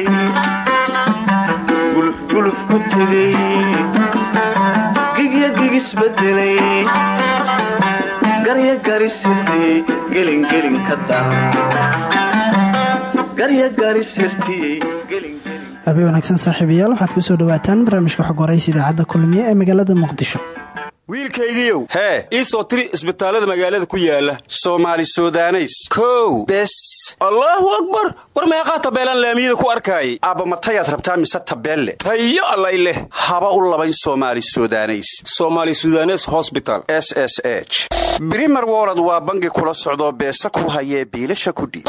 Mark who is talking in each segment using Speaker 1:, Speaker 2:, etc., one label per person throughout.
Speaker 1: u baxay gulufguluf ku tegay gigya gigisbedelay garya garisirtiyey gelingelin ka dargaryagarishirtiyey
Speaker 2: habeen wanaagsan saaxiibayaal waxaad ku soo dhawaataan barnaamijka xog waraysa idaacadda kulmiye ee magaalada muqdisho
Speaker 3: wiilkaygiiow hee ii soo tiri isbitaallada magaalada ku yaalla soomaali sudaneys. Kow. Bes. Allaahu akbar! War meeqaa tabeelaan laamiyada ku arkaayay aabba matayaad rabtaa mise tabeelle tayo allay leh. Haba u labayn soomaali sudaneys. Somaali sudanes hosbital s s h. Brimer wolod waa bangi kula socdoo beesa ku hayee biilasha kudhiib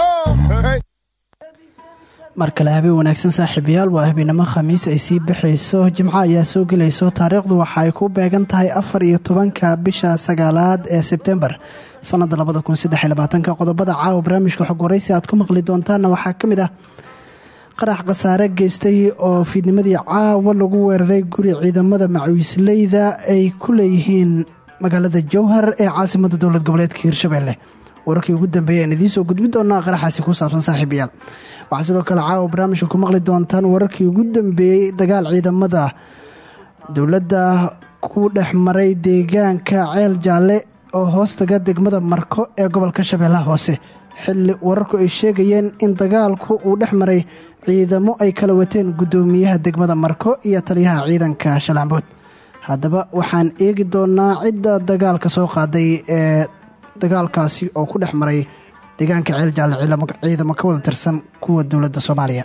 Speaker 2: mar kale habeen wanaagsan saaxiibayaal waa habeenimo khamiis ay sii baxayso. Jimco ayaa soo gelayso. Taariikhdu waxa ku beegan tahay afar iyo tobanka bisha sagaalaad ee sebtembar sanada labada kun qodobada caawa barnaamijka xog aad ku maqli doontaanna waxaa ka mid ah qarax khasaare geystay oo fiidnimadii caawa lagu weeraray guri ciidamada macawiisleyda ay ku leeyihiin magaalada jowhar ee caasimada dowlad goboleedka hirshabelle. Wararkii ugu dambeeyay aan idiin soo gudbi doonaa qaraxaasi ku saabsan saaxiibayaal waxaa sidoo kale caawa barnaamijka ku maqli doontaan wararkii ugu dambeeyey dagaal ciidamada dowladda ku dhex maray deegaanka ceel jaalle oo hoostaga degmada marko ee gobolka shabeellaha hoose. Xilli wararku ay sheegayeen in dagaalku uu dhex maray ciidamo ay kala wateen guddoomiyaha degmada marko iyo taliyaha ciidanka shalaambood haddaba waxaan eegi doonaa cidda dagaalka soo qaaday ee dagaalkaasi oo ku dhex maray deegaanka ceel jaalle ciidamo ka wada tirsan kuwa dowladda soomaaliya.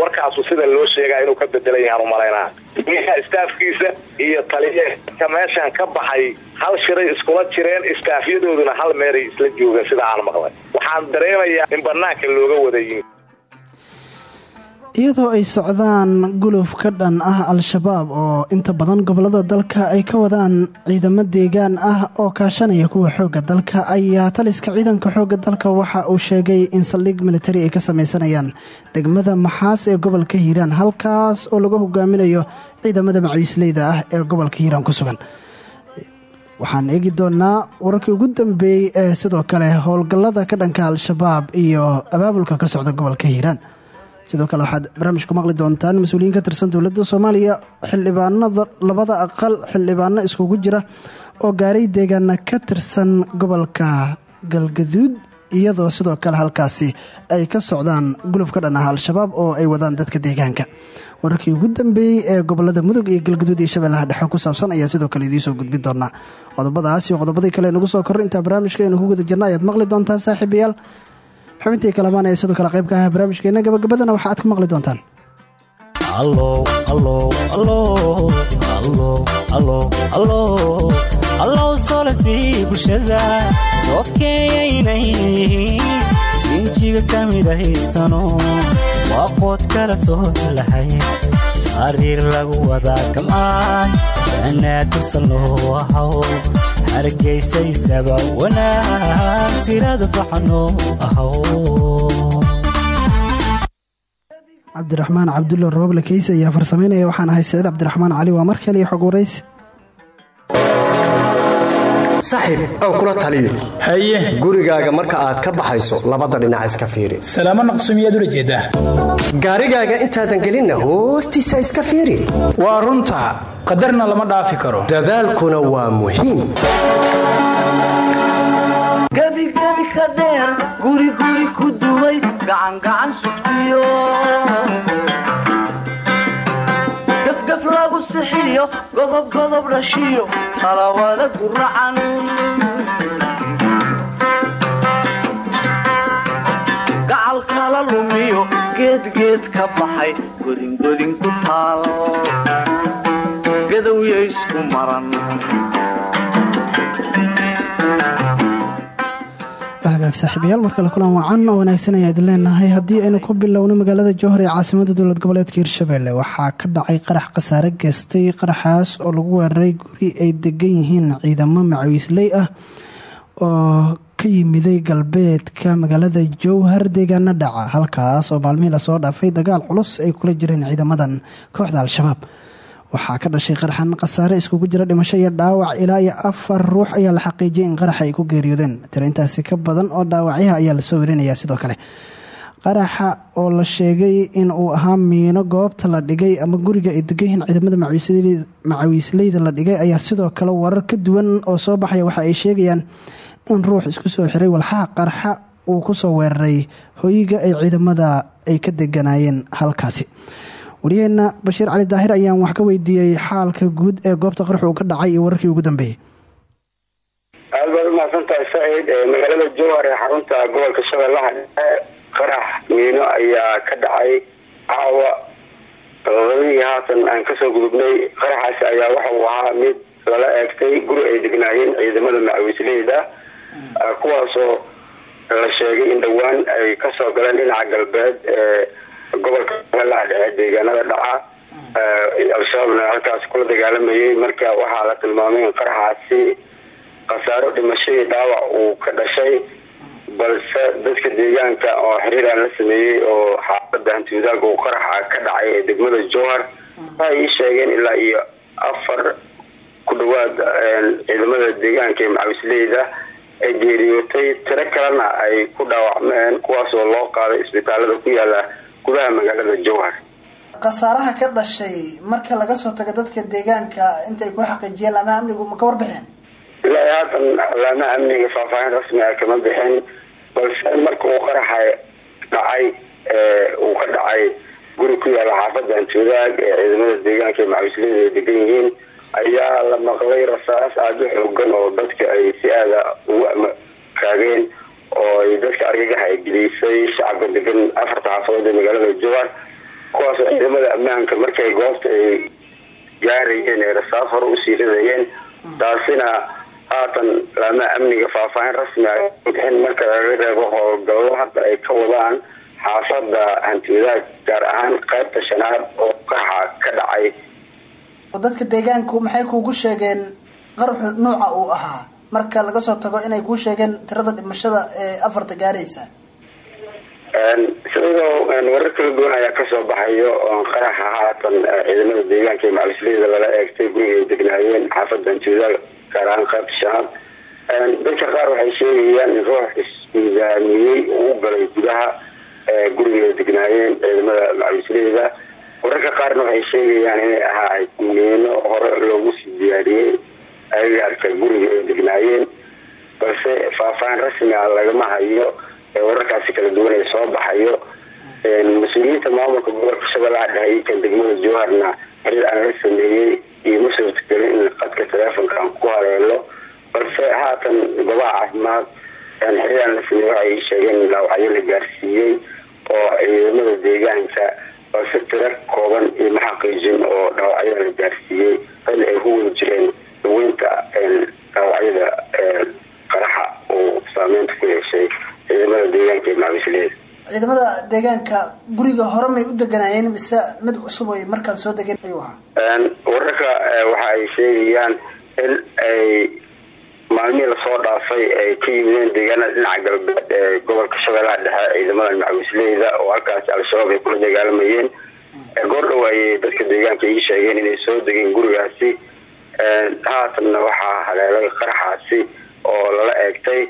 Speaker 4: Warkaasu sida loo sheegaa inuu ka bedelan yahaan umalaynaa miyaha istaafkiisa iyo taliyeeka meeshan ka baxay hal shiray iskula jireen istaafyadooduna hal meeray isla joogeen sida aan maqlay. Waxaan dareemayaa in banaanka looga wadayin
Speaker 2: iyadoo ay socdaan guluf ka dhan ah al-shabaab oo inta badan gobollada dalka ay ka wadaan ciidamo deegaan ah oo kaashanaya kuwa xoogga dalka ayaa taliska ciidanka xoogga dalka waxa uu sheegay in saldhig militari ay ka sameysanayaan degmada maxaas ee gobolka hiiraan halkaas oo lagu hogaaminayo ciidamada macawiisleyda ah ee gobolka hiiraan ku sugan. Waxaan eegi doonaa wararkii ugu dambeeyey ee sidoo kale howlgallada ka dhanka al-shabaab iyo abaabulka ka socda gobolka hiiraan sidoo kale waxaad barnaamijku maqli doontaan mas'uuliyiin ka tirsan dowladda soomaaliya xildhibaanada labada aqal xildhibaano iskugu jira oo gaaray deegaana ka tirsan gobolka galgaduud iyadoo sidoo kale halkaasi ay ka socdaan guluf ka dhan ah al-shabaab oo ay wadaan dadka deegaanka. Wararkii ugu dambeeyey ee gobollada mudug iyo galgaduud iyo shabeellaha dhexe ku saabsan ayaa sidoo kale idiinsoo gudbi doonaa qodobadaas iyo qodobadii kale nagu soo korro intaa barnaamijka aynu ku guda jirna ayaad maqli doontaan saaxiibayaal xubintii kalamaan ee sidoo kale qaybka ah barnaamijkeena gabagabadana waxa aad ku maqli doontaan.
Speaker 5: Allow soolasi bulshada sokeeyaynay sinjiga ka midahaysano waa qood kala soo lahay sariir lagu wadaa gamcaan banaadirsan loo ahaw hargaysa isaga wanaag sirada
Speaker 2: cabdulla rooble keyse ayaa farsameynaya. Waxaan ahay saciid cabdiraxmaan cali waa mar kale iyo xog waraysi
Speaker 6: saaxiib aan kula taliyo
Speaker 7: haye.
Speaker 6: Gurigaaga marka aad ka baxayso labada dhinac iska fiiri.
Speaker 7: Salaamo naqsumiyaad ula jeedaa
Speaker 6: gaarigaaga intaadan gelinna hoostiisa iska fiiri.
Speaker 7: Waa runta qadarna lama dhaafi karo.
Speaker 6: Dadaalkuna waa muhiim.
Speaker 1: Gebigebi ka dheer guriguri ku duway gacangacan sugtiyo. Gafgaf lagu sixiyo godobgodob dhashiyo talawada guracan geedgeed ka baxay godingodin ku taal gadowya isku maran
Speaker 2: hagaag saaxiibayaal mar kale kulan wacan oo wanaagsan ayaa idin leenahay. Haddii aynu ku bilowno magaalada jowhar ee caasimada dowlad goboleedka hirshabelle waxaa ka dhacay qarax khasaare geystay qaraxaas oo lagu weeraray guri ay degan yihiin ciidamo macawiisley ah oo ka yimiday galbeedka magaalada jowhar deegaana dhaca halkaas oo maalmihii la soo dhaafay dagaal culus ay kula jireen ciidamadan kooxda al-shabaab. Waxaa ka dhashay qaraxan khasaare iskugu jira dhimasho iyo dhaawac ilaa iyo afar ruux ayaa la xaqiijiyay in qaraxa ay ku geeriyoodeen. Tirintaasi ka badan oo dhaawacyaha ayaa la soo werinayaa sidoo kale. Qaraxa oo la sheegay in uu ahaa miino goobta la dhigay ama guriga ay degan yihiin ciidamada macawiisleyda la dhigay ayaa sidoo kale warar ka duwan oo soo baxaya waxa ay sheegayaan in ruux isku soo xiray walxaha qarxa uu ku soo weeraray hoyiga ay ciidamada ay ka deganaayeen halkaasi. Wariyeenna bashiir cali daahir ayaan wax ka weydiiyey xaalka guud ee goobta qarax uu ka dhacay iyo wararkii ugu dambeeyey
Speaker 8: aad baad umahadsan tahay saciid. Magaalada jowhar ee xarunta gobolka shabeellaha qarax miino ayaa ka dhacay. Caawa labadii haatan aan ka soo gudubnay qaraxaasi ayaa waxa uu ahaa mid lala eegtay guri ay degnaayeen ciidamada macawiisleyda kuwaasoo la sheegay in dhowaan ay ka soo galeen dhinaca galbeed ee gobolka dhexe deegaanada dhaca. Al-shabaabna halkaas kula dagaalamayay marka waxaa la tilmaamay in qaraxaasi khasaaro dhimashadii dhaawac uu ka dhashay. Balse dadka deegaanka oo xiriir aan la sameeyey oo xaafada hantiwadaag uu qaraxa ka dhacay ee degmada jowhar waxay ii sheegeen ilaa iyo afar ku dhawaad ciidamada deegaanka ee macawisleyda ay geeriyootay tiro kalena ay ku dhaawacmeen kuwaasoo loo qaaday isbitaalada ku yaalla gudaha magaalada jowhar.
Speaker 2: Khasaaraha ka dhashay marka laga soo tago dadka deegaanka intay ku xaqiijiyeen laamaha amnigu ma ka warbixeen
Speaker 8: ilaa haatan laamaha amniga faahfaahin rasmi ah kama bixin balse marka uu qaraxa dhacay uu ka dhacay guri ku yaalla xaafada hantiwadaag ee ciidamada deegaanka ee macawisleyda ay degan yihiin ayaa la maqlay rasaas aada u xoogan oo dadka ay si aada ugu amakaageen oo ay dadka argagaxa ay gelisay shacabka degan afarta xaafadood ee magaalada jowhar kuwaasoo ciidamada ammaanka markay goobta ay gaarayeen ee rasaas hore u sii ridayeen. Taasina haatan laamaha amniga faahfaahin rasmi ah bixin marka laga reebo howlgallo hadda ay ka wadaan xaafada hantiwadaag gaar ahaan qaybta shanaad oo qaraxa ka dhacay
Speaker 2: dadka deegaanku maxay kuugu sheegeen qaraxu nuuca uu ahaa. Marka laga soo tago inay kuu sheegeen tirada dhimashada ee afarta gaaraysa.
Speaker 8: Sidoo warar kala duwan ayaa ka soo baxayo oo qaraxa haatan ciidamada deegaanka ee macawisleyda lala eegtay guriga ay degnaayeen xaafada hantiwadaag gaar ahaan qaybta dadka qaar waxay sheegayaan in ruux ismiisaamiyey uu galay gudaha guriga ay degnaayeen ciidamada macawisleyda wararka qaarna waxay sheegayaan inay ahaa miino hore loogu sii diyaariyey agagaarka guriga ay degnaayeen balse faahfaahin rasmi ah lagama hayo wararkaasi kala duwan ee soo baxayo mas'uuliyiinta maamulka gobolka shabeellaha dhexe iyo kan degmada jowharna xiriir aan la sameeyey ioma suurtagelin in qadka teleefonka aan ku haleelo balse haatan goobaha caafimaad xiriir aan la sameeyey waxay sheegeen dhaawacyo la gaarsiiyey oo ciidamada deegaanka balse tiro kooban iyo ma xaqiijin oo dhaawacyada la gaarsiiyey xilli ay ku wada jireen daweynta dhaawacyada qaraxa uu saameynta ku yeeshay ciidamada deegaanka ee macawisleyda
Speaker 2: ciidamada deegaanka guriga hore may u deganaayeen mise mid cusub ay markaan soo degeen ayuu ahaa?
Speaker 8: Wararka waxa ay sheegayaan in ay maalmihii la soo dhaafay ay ka yimideen deegaanada dhinaca galbeed ee gobolka shabeellaha dhexe ciidamada macawisleyda oo halkaasi al-shabaab ay kula dagaalamayeen goordhow ayay dadka deegaanka ii sheegeen inay soo degeen gurigaasi. Haatanna waxaa haleelay qaraxaasi oo lala eegtay.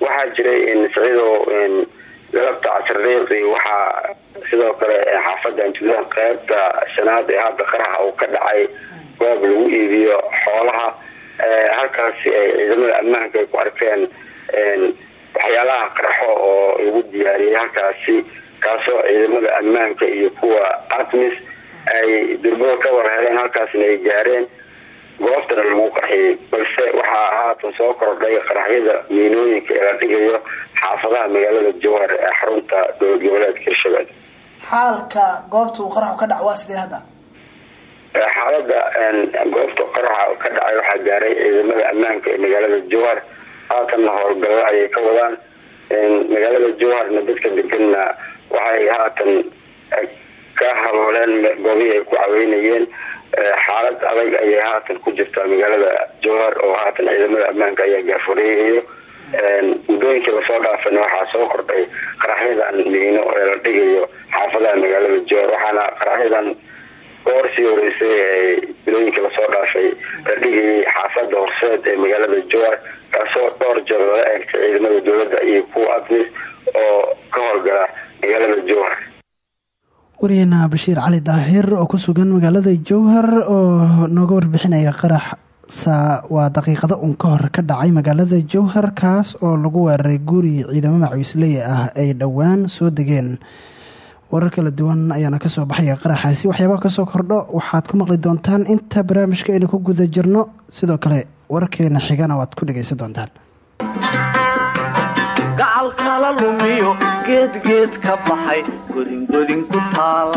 Speaker 8: Waxaa jiray siciidoo galabta casriiqi waxaa sidoo kale xaafada antudaha qeybta shanaad ee hadda qaraxa uu ka dhacay. Goob lagu iibiyo xoolaha halkaasi ay ciidamada ammaanka ay ku arkeen waxyaalaha qaraxo oo lagu diyaariyay halkaasi kaasoo ciidamada ammaanka iyo kuwa atmis ay durbada ka warheleen halkaasna ay gaareen. Goobtana lagu qarxiyey balse waxaa haatan soo kordhay qaraxyada miinooyinka ee dhigayo xaafadaha magaalada jowhar ee xarunta dowlad goboleedka hirshabelle
Speaker 2: xaalka goobta uu qaraxu ka dhac waa sidee hadda
Speaker 8: xaalada goobta qaraxa ka dhacay waxaa gaaray ciidamada ammaanka ee magaalada jowhar. Haatanna howlgallo ayay ka wadaan. Magaalada jowharna dadka deganna waxay haatan ka habooleen goobihii ay ku caweynayeen. Xaalad adag ayay haatan ku jirtaa magaalada jowhar oo haatan ciidamada ammaanka ayaa gaafureeyayo muddooyinkii la soo dhaafana waxaa soo kordhay qaraxyadan miino ee la dhigayo xaafadaha magaalada jowhar waxaana qaraxyadan goor sii horeysay ee bilooyinkii la soo dhaafay dhigayay xaafada horseed ee magaalada jowhar kaasoo dhowr jeer lala eegtay ciidamada dowladda iyo kuwa admis oo ka howlgala magaalada jowhar
Speaker 2: waryaheena bashiir cali daahir oo ku sugan magaalada jowhar oo nooga warbixinaya qarax waa daqiiqado un ka hor ka dhacay magaalada jowhar kaas oo lagu weeraray guri ciidamo macawisley ah ay dhowaan soo degeen warar kala duwan ayaana ka soo baxaya qaraxaasi waxyaabaa ka soo kordho waxaad ku maqli doontaan inta barnaamijka aynu ku guda jirno. Sidoo kale wararkeena xigana waad ku dhagaysan doontaan.
Speaker 1: Gacalkala lumiyo geedgeed ka baxay godingodin ku taal.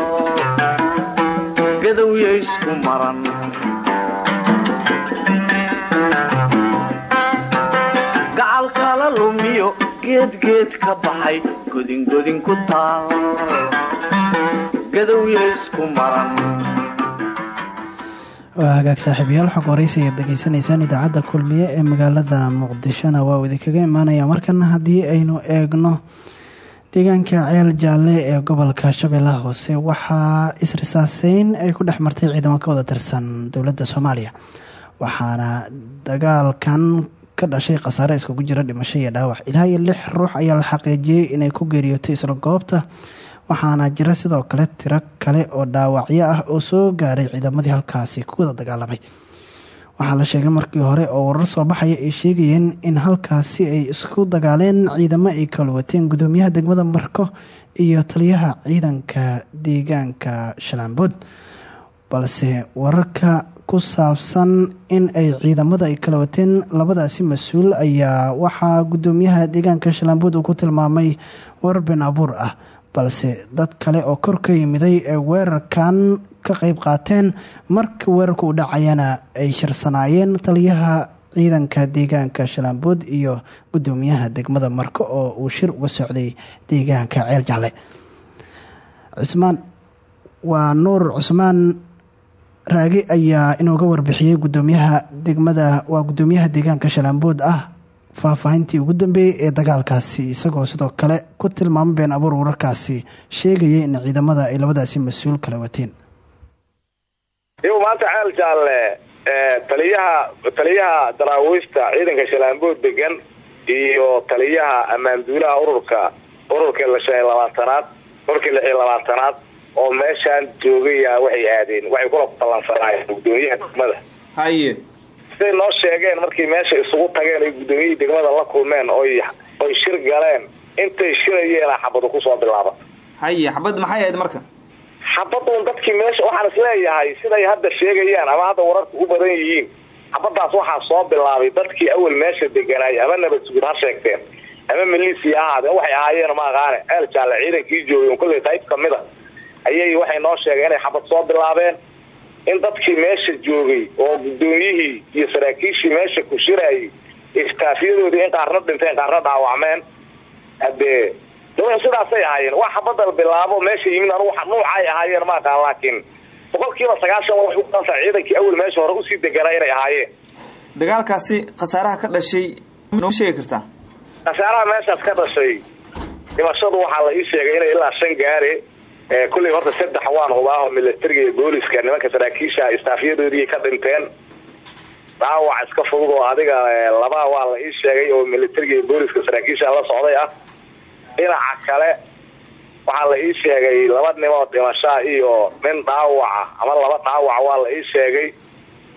Speaker 1: Gadowya isku maran geedgeed ka baxay godingodin ku taal gadowya isku maran
Speaker 2: waa hagaag saaxiibayaal xog waraysi ayaad degeysanaysaan idaacadda kulmiye ee magaalada muqdishona waa uu idinkaga imaanaya markana haddii aynu eegno deegaanka ceel jaalle ee gobolka shabeellaha hoose waxaa is-risaaseyn ay ku dhex martay ciidamo ka wada tirsan dowladda soomaaliya waxaana dagaalkan ka dhashay khasaare iskugu jira dhimasho iyo dhaawac. Ilaa lix ruux ayaa la xaqiijiyey inay ku geeriyootay isla goobta waxaana jira sidoo kale tiro kale oo dhaawacyo ah oo soo gaaray ciidamadii halkaasi ku wada dagaalamay. Waxaa la sheegay markii hore oo warar soo baxaya ay sheegayeen in halkaasi ay isku dagaaleen ciidamo ay kala wateen gudoomiyaha degmada marko iyo taliyaha ciidanka deegaanka shalaambood balse wararka ku saabsan in ay ciidamada ay kala wateen. Labadaasi mas'uul ayaa waxaa gudoomiyaha deegaanka shalaambood uu ku tilmaamay warar been abuur ah balse dad kale oo kor ka yimiday ee weerarkan ka qeyb qaateen marka weerarka uu dhacayana ay shirsanaayeen taliyaha ciidanka deegaanka shalaambood iyo gudoomiyaha degmada marko oo uu shir uga socday deegaanka ceel cusmaan waa nuur cusmaan raagi ayaa inooga warbixiyey gudoomiyaha degmada. Waa gudoomiyaha deegaanka shalaambood ah faahfaahintii ugu dambeeyey ee dagaalkaasi. Isagoo sidoo kale ku tilmaamo been abuur wararkaasi sheegayay in ciidamada ay labadaasi mas'uul kala wateen.
Speaker 4: Iyagu maanta ceel jaalle taliyaha taliyaha daraawiishta ciidanka shalaambood degan iyo taliyaha ammaanduulaha ururka ururka lashan labaatanaad ururkii lix iyo labaatanaad oo meeshaan joogaya waxay aadeen waxay kula ballansanaayeen gudoomiyaha degmada.
Speaker 9: Haye.
Speaker 4: Siday noo sheegeen markii meesha isugu tageen ay gudoomiyihii degmada la kulmeen oy oy shir galeen intay shirayeena xabadu ku soo bilaaba.
Speaker 9: Haye xabad maxay ahayd marka?
Speaker 4: Xabadun dadkii meesha waxaan is leeyahay siday hadda sheegayaan ama hadda wararka u badan yihiin xabadaas waxaa soo bilaabay dadkii awel meesha deganaay ama nabad sugud ha sheegteen ama milisi ha ahaadeen waxay ahaayeen ma aqaane ceel jaalle ciidankii joogay kolley qayb ka mid a ayay waxay noo sheegeen inay xabad soo bilaabeen in dadkii meesha joogay oo gudoomiyihii iyo saraakiishii meesha ku shirayay istaafyadoodii in qaarna dhinteen qaarna dhaawacmeen. Hadee de sidaasay ahaayeen? Waa xabadal bilaabo meesha yimid anugu nuucay ahaayeen maaqaan laakiin boqol kiiba sagaashan waxay u qaantaa ciidankii awel meesha hore u sii deganaa inay ahaayeen.
Speaker 9: Dagaalkaasi khasaaraha ka dhashay noo sheegi kartaa?
Speaker 4: Khasaaraha meeshaas ka dhashay dhimashadu waxaa la ii sheegay inay ilaa shan gaare kulley horta saddex waan hubaaho milatariga iyo booliska nimanka saraakiisha istaafyadoodii ka dhinteen. Dhaawac iska fudud oo adiga labaa waa la ii sheegay oo milatariga iyo booliska saraakiisha la socday ah. Dhinaca kale waxaa la ii sheegay laba nimoo dhimashaa iyo nin dhaawaca ama laba dhaawac waa la ii sheegay.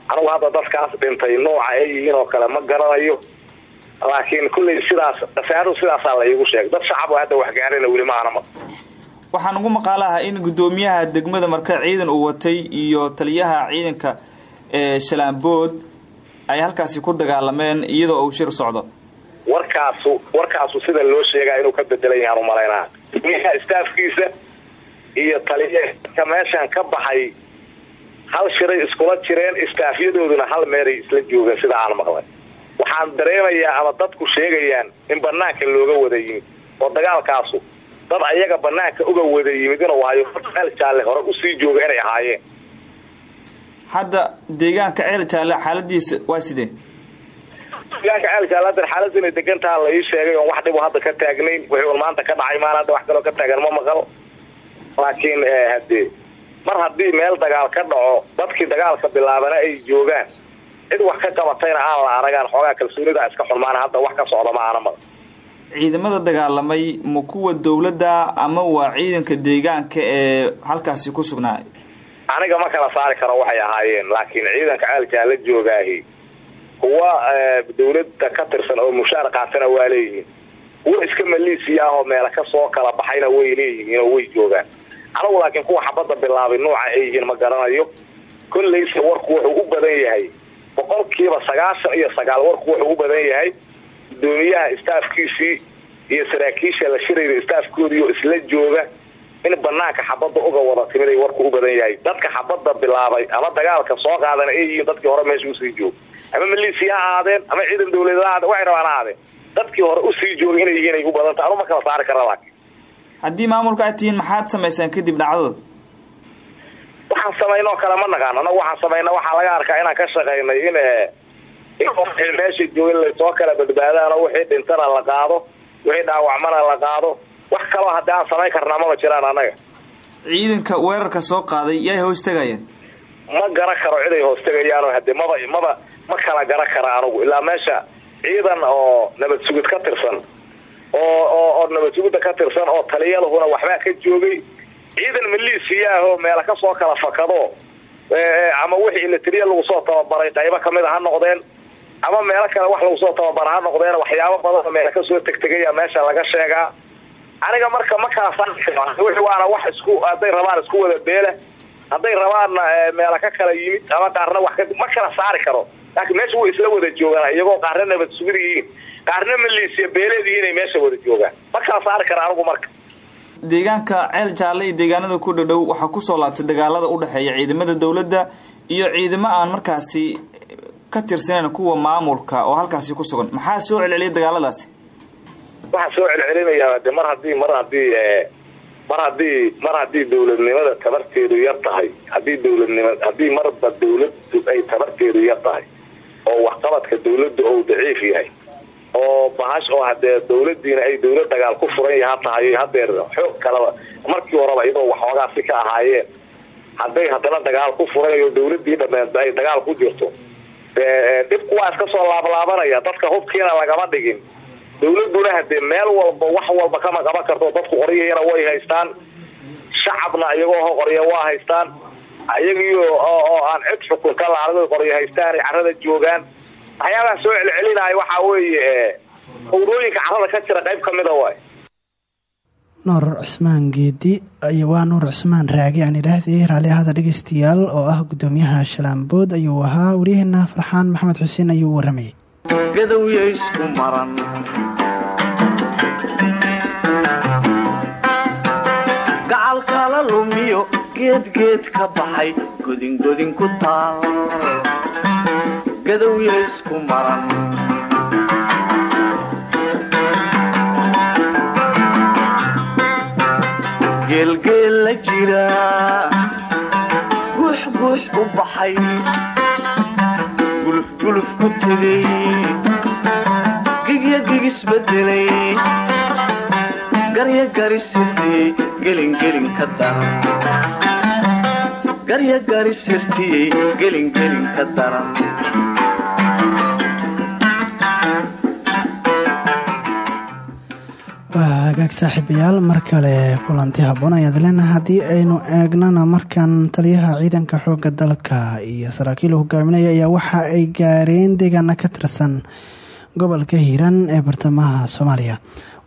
Speaker 4: Anigu hadda dadkaas dhintay nuuca ay yihiin oo kale ma garanayo. Laakiin kulley sidaas khasaaruhu sidaasaa la iigu sheegay. Dad shacab hadda waxgaarana weli maanama
Speaker 9: waxaan ugu maqaalaha in gudoomiyaha degmada marka ciidan uu watay iyo taliyaha ciidanka ee shalaambood ay halkaasi ku dagaalameen iyadoo uu shir socdo.
Speaker 4: Warkaasu warkaasu sida loo sheegaa inuu ka bedelan yahaan u malaynaa. Gudoomiyaha istaafkiisa iyo taliyaha meeshaan ka baxay hal shiray iskula jireen istaafyadooduna hal meelay isla joogeen sida aan maqlay. Waxaan dareemayaa ama dadku sheegayaan in banaanka looga wada yimid oo dagaalkaasu dad ayaga banaanka uga wada yimid inuu hayo ceel jaalle hore u sii jooga inay ahaayeen.
Speaker 9: Hadda deegaanka ceel jaalle xaaladiisa waa sidee?
Speaker 4: Deegaanka ceel jaalle hadda xaaladu inay degantaha la ii sheegay oon wax dhibo hadda ka taagnayn wixii maanta ka dhacay maan hadda wax kaloo ka taagan ma maqal. Laakiin hadee mar haddii meel dagaal ka dhaco dadkii dagaalka bilaabana ay joogaan cid wax ka qabatayna aan la aragaan xoogaa kalsoonida iska xulmaan hadda wax ka socda ma ana maqal
Speaker 9: ciidamada dagaalamay ma kuwa dowladda ama waa ciidanka deegaanka ee halkaasi ku sugnaa?
Speaker 4: Aniga ma kala saari karo waxay ahaayeen laakiin ciidanka ceelkaa la joogaahi kuwa dawladda ka tirsan oo mushaar qaatana waa leeyihiin. Kuwa iska maliisiya ah oo meela ka soo kala baxayna way leeyihiin oo way joogaan. Anigu laakiin kuwa xabadda bilaabay nooca ay yihiin ma garanayo. Kollayse warku wuxuu u badan yahay. Boqolkiiba sagaashan iyo sagaal warku wuxuu u badan yahay gudoomiyaha istaafkiisii iyo saraakiisha la shirayda istaafkoodiioo isla jooga in banaanka xabadda uga wada timid ay warku u badan yahay. Dadka xabadda bilaabay ama dagaalka soo qaadana ay yihiin dadkii hore meesha u sii jooga ama maliisiya ha ahaadeen ama ciidan dawladeed ha ahaadeen waxay rabaan ha dadkii hore u sii jooga inay yihiin ay u badanta anu ma kala saari kara laakiin.
Speaker 9: Haddii maamulka aad tihiin maxaad samaysaan kadib dhacdada
Speaker 4: waxaan samaynoo kale ma naqaan anagu waxaan samayna waxaa laga arkaa inaan ka shaqaynay in in meesha jooga la soo kala badbaadaan oo wixii dhintana la qaado wixii dhaawacmana la qaado. Wax kaloo haddii aan samayn karnaa maba jiraan annaga.
Speaker 9: Ciidanka weerarka soo qaaday yay hoos tegayeen?
Speaker 4: Ma garan karo ciday hoos tegayaanoo hadee maba maba ma kala garan kara anugu. Ilaa meesha ciidan oo nabad sugid ka tirsan oo oo nabad sugidda ka tirsan oo taliyadahuna waxbaa ka joogay. Ciidan maliisiya ah oo meela ka soo kala fakado ama wixii ilatiriya lagu soo tababaray qaybo ka mid a ha noqdeen ama meelo kale wax lagu soo tababara ha noqdeen waxyaabo badan oo meela ka soo tegtegaya meesha laga sheegaa aniga marka ma kala saari waana wax isku hadday rabaan isku wada beela hadday rabaanna meela ka kala yimid ama qaarna wax ma kala saari karo. Laakiin meesha way isla wada joogaan iyagoo qaarna nabad sugid qaarna maliisiya beeleed yihiin meesha wada joogaan. Ma kala saari kara anigu marka.
Speaker 9: Deegaanka ceel jaalle iyo deegaanada ku dhadhow waxaa ku soo laabtay dagaalada u dhexeeya ciidamada dowladda iyo ciidamo aan markaasi ka tirsaneyn kuwa maamulka oo halkaasi ku sugan. Maxaa soo celceliyay dagaaladaasi?
Speaker 4: Waxaa soo celcelinayaa de mar haddii mar haddii mar haddii mar haddii dawladnimada tabarteedu yar tahay haddii dawladnima haddii marba dawladdu ay tabarteedu yar tahay oo waxqabadka dawladda ou daciif yahay oo bahash oo hadee dawladiina ay dawlad dagaal ku furan yaha tahay hadeer xoog kaleba markii horeba iyadoo waxoogaasi ka ahaayeen hadday haddana dagaal ku furan oo dawladii dhameed ay dagaal ku jirto dhibku waa iska soo laablaabanaya. Dadka hubkiina lagama dhigin. Dawladuna hadee meel walba wax walba kama qaban karto. Dadku qoryahina way haystaan. Shacabna iyagoo qorya waa haystaan. Iyagiyo oo aan cid xukunka laarag qorya haystaan carada joogaan. Waxyaabaha soo celcelinaya waxaa weeye howdooyinka carada ka jira qayb kamida waay
Speaker 2: nuur cusmaan geedi waa nuur cusmaan raagi aan idhaahdayay raallihada dhegeystayaal oo ah gudoomiyaha shalaambood ayuu ahaa waryaheena farxaan maxamed xuseen ayuu waramayay
Speaker 1: gacalkala lumiyo geedgeed ka baxay godingodin ku taal. Gadowya isku maran geelgeel la jira. Guuxguux u baxay. Gulufguluf ku tegay gigya gigisbedelay garya garisirtiyey gelingelin ka daran. Garya garisirtiyey gelingelin ka daran
Speaker 2: hagaag saaxiibayaal mar kale kulanti habboon ayaad leenahay haddii aynu eegnana markan taliyaha ciidanka xooga dalka iyo saraakiil hogaaminaya ayaa waxa ay gaareen deegaana ka tirsan gobolka hiiraan ee bartamaha soomaaliya.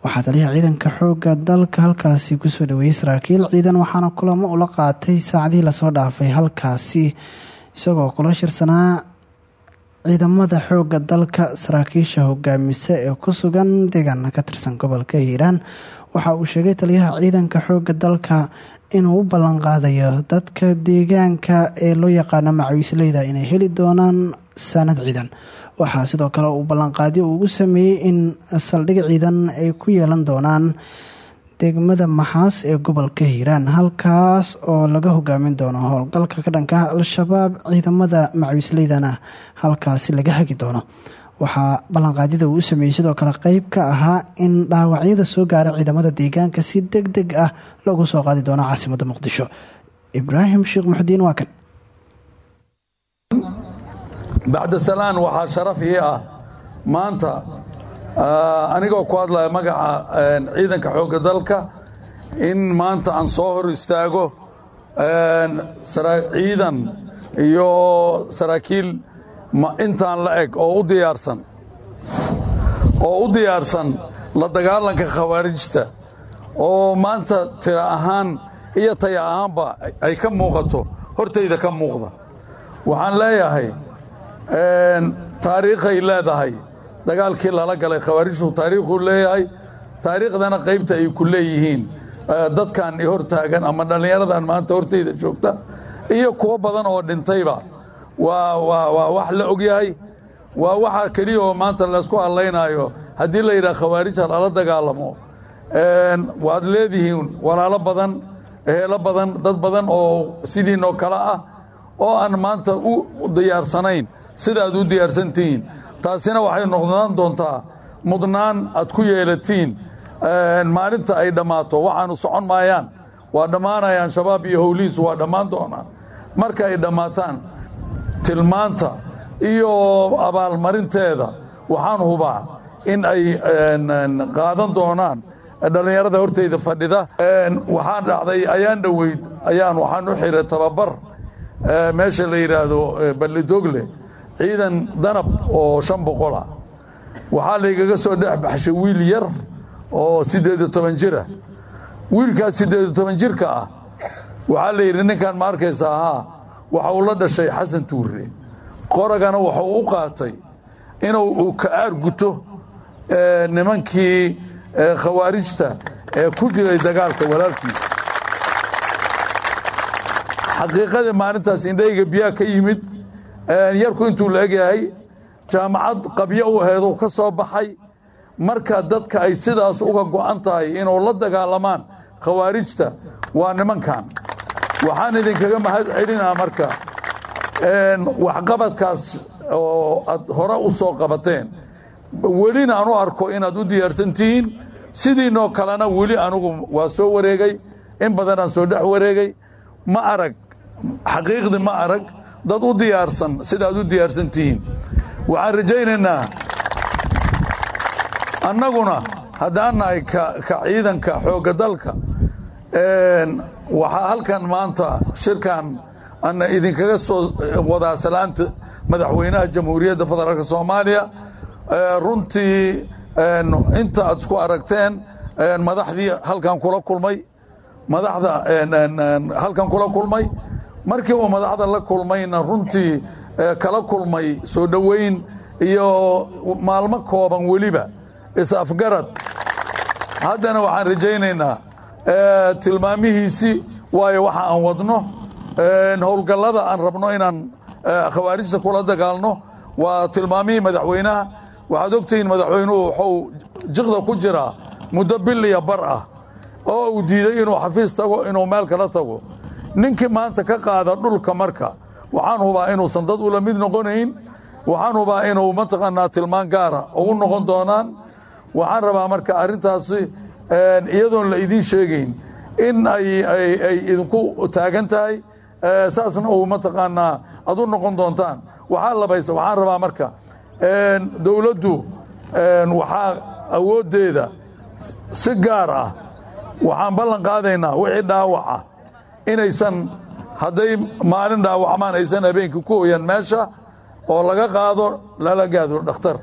Speaker 2: Waxaa taliyaha ciidanka xooga dalka halkaasi ku soo dhaweeyey saraakiil ciidan waxaana kulamo ula qaatay saacadihii la soo dhaafay halkaasi isagoo kula shirsanaa ciidamada xooga dalka saraakiisha hogaamisa ee ku sugan deegaana ka tirsan gobolka hiiraan. Waxa uu sheegay taliyaha ciidanka xooga dalka inuu u ballan qaadayo dadka deegaanka ee loo yaqaano macawiisleyda inay heli doonaan saanad ciidan. Waxaa sidoo kale uu ballanqaadyo ugu sameeyey in saldhig ciidan ay ku yeelan doonaan degmada maxaas ee gobolka hiiraan halkaas oo laga hogaamin doono howlgalka ka dhanka al-shabaab ciidamada macawiisleydana halkaasi laga hagi doono. Waxaa ballanqaadyada uu u sameeyey sidoo kale qeyb ka ahaa in dhaawacyada soo gaara ciidamada deegaanka si deg deg ah loogu soo qaadi doono caasimadda muqdisho. Ibraahim sheekh muxudiin waa kan.
Speaker 10: Salaan waxaa sharaf ah maanta anigoo ku hadlaya magaca ciidanka xoogga dalka in maanta aan soo hor istaago ciidan iyo saraakiil intaan la eg oo u diyaarsan oo u diyaarsan la dagaalanka khawaarijta oo maanta tira ahaan iyo taya ahaanba ay ka muuqato hortayda ka muuqda. Waxaan leeyahay taariikhay leedahay dagaalkii lala galay khawaarijtu taariikhuu leeyahay taariikhdana qaybta ay ku leeyihiin. Dadkan i hortaagan ama dhallinyaradan maanta hortayda joogta iyo kuwo badan oo dhintayba. Waa waa waa wax la ogyahay. Waa waxa keliya oo maanta laysku hadlaynaayo haddii la yidhaha khawaarij ha lala dagaalamo waad leedihiin walaalo badan eheelo badan dad badan oo sidiinoo kale ah oo aan maanta u diyaarsanayn. Sidaaad u diyaarsantihiin taasina waxay noqdaan doontaa mudnaan aad ku yeelatiin maalinta ay dhammaato. Waxaanu socon maayaan waa dhammaanayaan shabaab iyo howlihiisu waa dhammaan doonaan. Marka ay dhammaataan tilmaanta iyo abaalmarinteeda waxaan hubaa in ay qaadan doonaan. Dhallinyarada hortayda fadhida waxaan dhacday ayaan dhoweyd ayaan waxaan u xiray tababar. Meesha la yidhaahdo ballidogle ciidan danab oo shan boqola waxaa laygaga soo dhex baxshay wiil yar oo siddeedo toban jira wiilkaas siddeedo toban jirka ah waxaa la yidhi ninkan ma arkaysa ahaa waxa uu la dhashay xasan tuure. Qoragana wuxuu u qaatay inuu uu ka aar guto nimankii khawaarijta ee ku jiray dagaalka walaalkiisa xaqiiqadii maalintaas indhayga biyaa ka yimid yarku intuu la egyahay jaamacad qabyo u aheedu ka soo baxay. Marka dadka ay sidaas uga go'an tahay inuu la dagaalamaan khawaarijta waa nimankan. Waxaan idinkaga mahad celinaa marka. Waxqabadkaas oo aad hore u soo qabateen. Welina aan u arko inaad u diyaarsan tihiin sidiinoo kalena weli anugu waa soo wareegay. In badanaan soo dhex wareegay. Ma arag xaqiiqdii ma arag dad u diyaarsan sidaad u diyaarsan tihiin waxaan rajaynaynaa. Annaguna haddaan nahay ka ciidanka xoogga dalka waxaa halkan maanta shirkan ana idinkaga soo wadaa salaanta madaxweynaha jamhuuriyadda federaalk soomaaliya. Runtii inta aad isku aragteen madaxdii halkan kula kulmay. Madaxda halkan kula kulmay markii uu madaxda la kulmayna runtii kala kulmay soo dhoweyn iyo maalmo kooban weliba is-afgarad haddana waxaan rajaynaynaa tilmaamihiisii waayo waxa aan wadno howlgallada aan rabno inaan khawaarijta kula dagaalno waa tilmaamihii madaxweynaha. Waxaad ogtihiin madaxweynuhu wuxuu jiqda ku jiraa muddo biliya bar ah oo uu diiday inuu xafiis tago inuu meel kala tago ninkii maanta ka qaada dhulka marka waxaan hubaa inuusan dad ula mid noqonayn waxaan hubaa inuu mataqaanaa tilmaan gaara ugu noqon doonaan waxaan rabaa marka arrintaasi iyadoon la idiin sheegayn in ay idinku taagan tahay saasna uu mataqaanaa ad noqon doontaan. Waxaa labaysa waxaan rabaa marka dowladdu waxaa awooddeeda si gaar ah waxaan ballan qaadaynaa wixii dhaawaca inaysan hadday maalin dhaawacmaan aysan habeenkii ku hoyan meesha oo laga qaado lala gaado dhakhtar.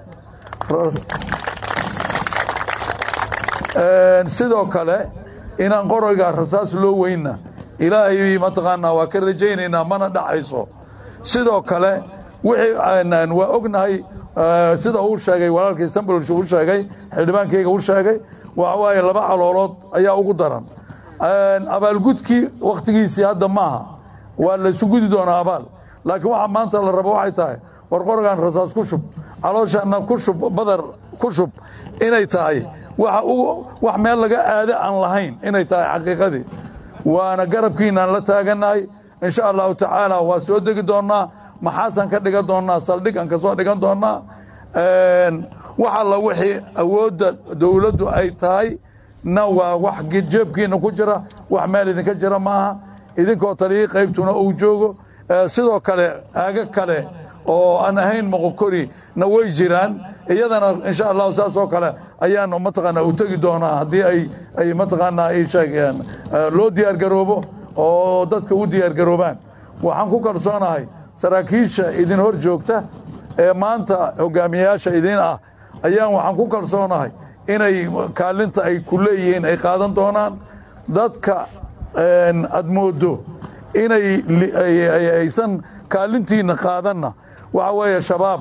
Speaker 10: Sidoo kale inaan qorayga rasaas loo weynna ilaahay mataqaanaa waa ka rajaynaynaa mana dhacayso. Sidoo kale wixii waa ognahay sida uu sheegay walaalkii sambulsh uu sheegay xildhibaankayga uu sheegay waxa waaye laba caloolood ayaa ugu daran abaalgudkii wakhtigiisii hadda maaha. Waa laysu gudi doonaa abaal laakiin waxa maanta la rabo waxay tahay war qorogaan rasaas ku shub calooshana ku shub badar ku shub inay tahay. Wax meel laga aada aan lahayn inay tahay xaqiiqadii waana garabkiinaan la taagannahay insha allahu tacaala waa soo degi doonnaa. Maxaasaan ka dhigan doonnaa saldhig aan ka soo dhigan doonnaa. Wax alla wixii awoodda dowladdu ay tahay na waa wax jeebkiina ku jira wax meel idinka jira maaha. Idinkoo taliyii qaybtuna uu joogo. Sidoo kale aaga kale oo aan ahayn moqokori na way jiraan. Iyadana insha allahu saas oo kale ayaan mataqaanaa u tegi doonaa haddii ay mataqaanaa sheegeen. Loo diyaargaroobo oo dadka u diyaargaroobaan waxaan ku kalsoonahay saraakiisha idin hor joogta ee maanta hogaamiyayaasha idin ah. Ayaan waxaan ku kalsoonahay inay kaalinta ay ku leeyihiin ay qaadan doonaan dadka aad moodo inay aysan kaalintiina qaadanna. Waxa weeye shabaab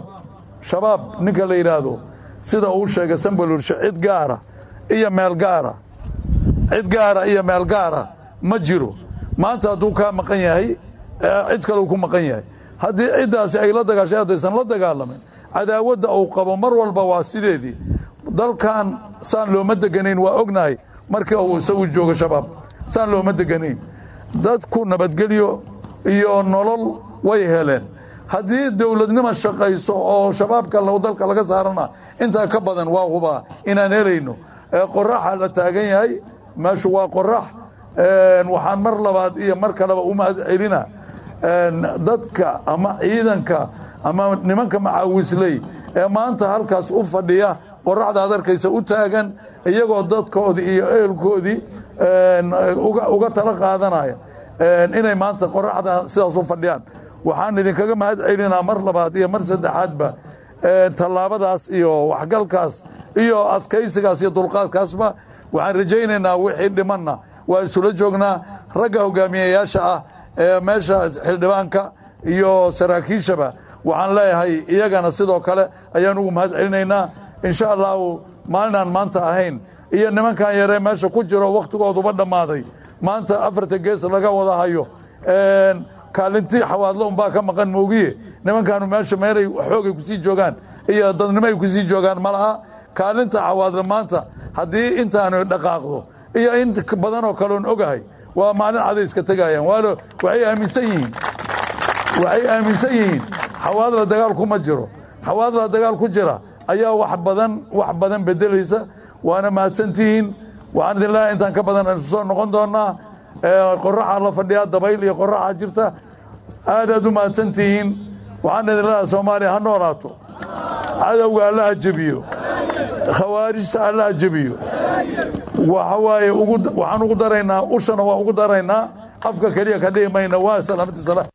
Speaker 10: shabaab ninka la yidhaahdo sida uu sheegay sambalulshe cid gaara iyo meel gaara cid gaara iyo meel gaara ma jiro. Maanta hadduu kaa maqan yahay cid kaleu ku maqan yahay. Haddii ciddaasi ay la dagaashay haddaysan la dagaalamin cadaawadda uu qabo mar walba waa sideedii dalkan saan looma deganayn waa ognahay markii uu isagu joogo shabaab. Saan looma deganayn dadku nabadgelyo iyo nolol way heleen. Haddii dowladnimo shaqayso oo shabaabka dalka laga saarana intaa ka badan waa hubaa inaan helayno. Qoraxa la taagan yahay meeshu waa qorax waxaan mar labaad iyo mar kaleba u mahad celina dadka ama ciidanka ama nimanka macaawisley ee maanta halkaas u fadhiya qoraxda ad arkaysa u taagan iyagoo dadkoodii iyo ehelkoodii uga tala qaadanaya. Inay maanta qoraxda sidaas u fadhiyaan. Waxaan idinkaga mahad celinaa mar labaad iyo mar saddexaadba. Tallaabadaas iyo waxgalkaas iyo adkaysigaas iyo dulqaadkaasba waxaan rajaynaynaa wixii dhimanna. Waa isula joognaa ragga hogaamiyayaasha ah ee meesha xildhibaanka iyo saraakiishaba. Waxaan leeyahay iyagana sidoo kale ayaan ugu mahad celinaynaa insha allahu maalinaan maanta ahayn. Iyo nimankan yaree meesha ku jiro wakhtigooduba dhammaaday. Maanta afarta gees laga wada hayo. Kaalintii xawaadlo unbaa ka maqan moogiye. Nimankaanu meesha meelay xoogay ku sii joogaan. Iyo dadnimo ay ku sii joogaan ma laha. Kaalinta xawaadle maanta haddii intaanu dhaqaaqdo iyo in badanoo kaleon ogahay waa maalin cadayska tegayaan. Waalo waxay aaminsan yihiin. Waxay aaminsan yihiin. Xawaadla dagaal kuma jiro. Xawaadla dagaal ku jira ayaa wax badan wax badan bedelaysa waana mahadsantihiin. Waxaan idin leeyahay intaan ka badan soo noqon doonaa. Qoraxaa la fadhiyaa dabayl iyo qoraxaa jirta. Aadaad u mahadsantihiin. Waxaan idin leeyahay soomaaliya ha noolaato. Cadowga allaha jebiyo. Khawaarijta allaha jebiyo. Waxa waaye waxaan ugu daraynaa ushana waa ugu daraynaa. Afka keliya ka dhihi mayna waa salaamati salaam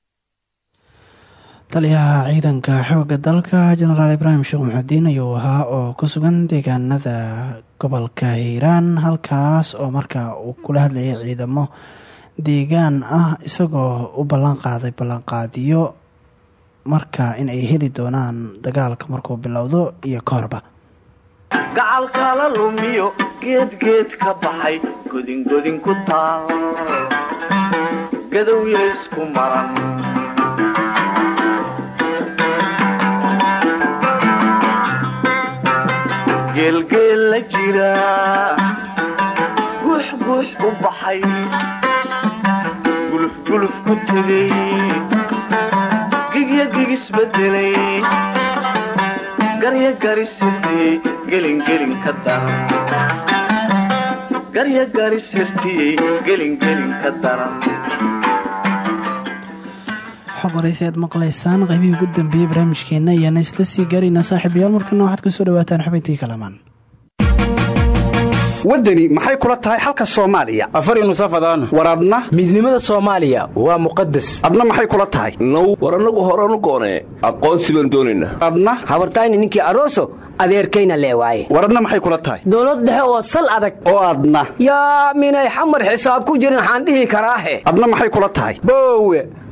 Speaker 2: taliyaha ciidanka xoogga dalka jenaraal ibraahim sheekh maxudiin ayuu ahaa oo ku sugan deegaanada gobolka hiiraan halkaas oo markaa uu kula hadlayay ciidamo deegaan ah isagoo u ballan qaaday ballanqaadiyo markaa in ay heli doonaan dagaalka markuu bilowdo iyo ka horba.
Speaker 1: Gacalkala lumiyo geedgeed ka baxay godingodin ku taal gadowya isku maran geelgeel la jira guuxguux u baxay. Gulufguluf ku tegay gigya gigisbedelay garya garisirtiyey gelingelin ka daran
Speaker 2: xog horeyse aad maqlaysaan qaybihii ugu dambeeyey barnaamijkeenna ayaana isla sii gaaraynaa saaxiibayaal markana waxaad ku soo dhawaataan xubintii kalamaan.
Speaker 6: Waddani maxay kula tahay xalka soomaaliya?
Speaker 7: Afar nusafadaan
Speaker 6: war adna?
Speaker 11: Midnimada soomaaliya waa muqadas
Speaker 6: adna maxay kula tahay?
Speaker 12: Now war annagu horanu goonee aqoonsi baan doonaynaa
Speaker 6: adna?
Speaker 13: Habartayni ninkii aroso adeerkayna lee waaye
Speaker 6: war adna maxay kula tahay?
Speaker 13: Dowlad dhexe oo sal adag.
Speaker 6: Oo adna.
Speaker 13: Yaa minay xamar xisaab ku jirin waxaan dhihi karaahe
Speaker 6: adna maxay kula tahay?
Speaker 7: Boowe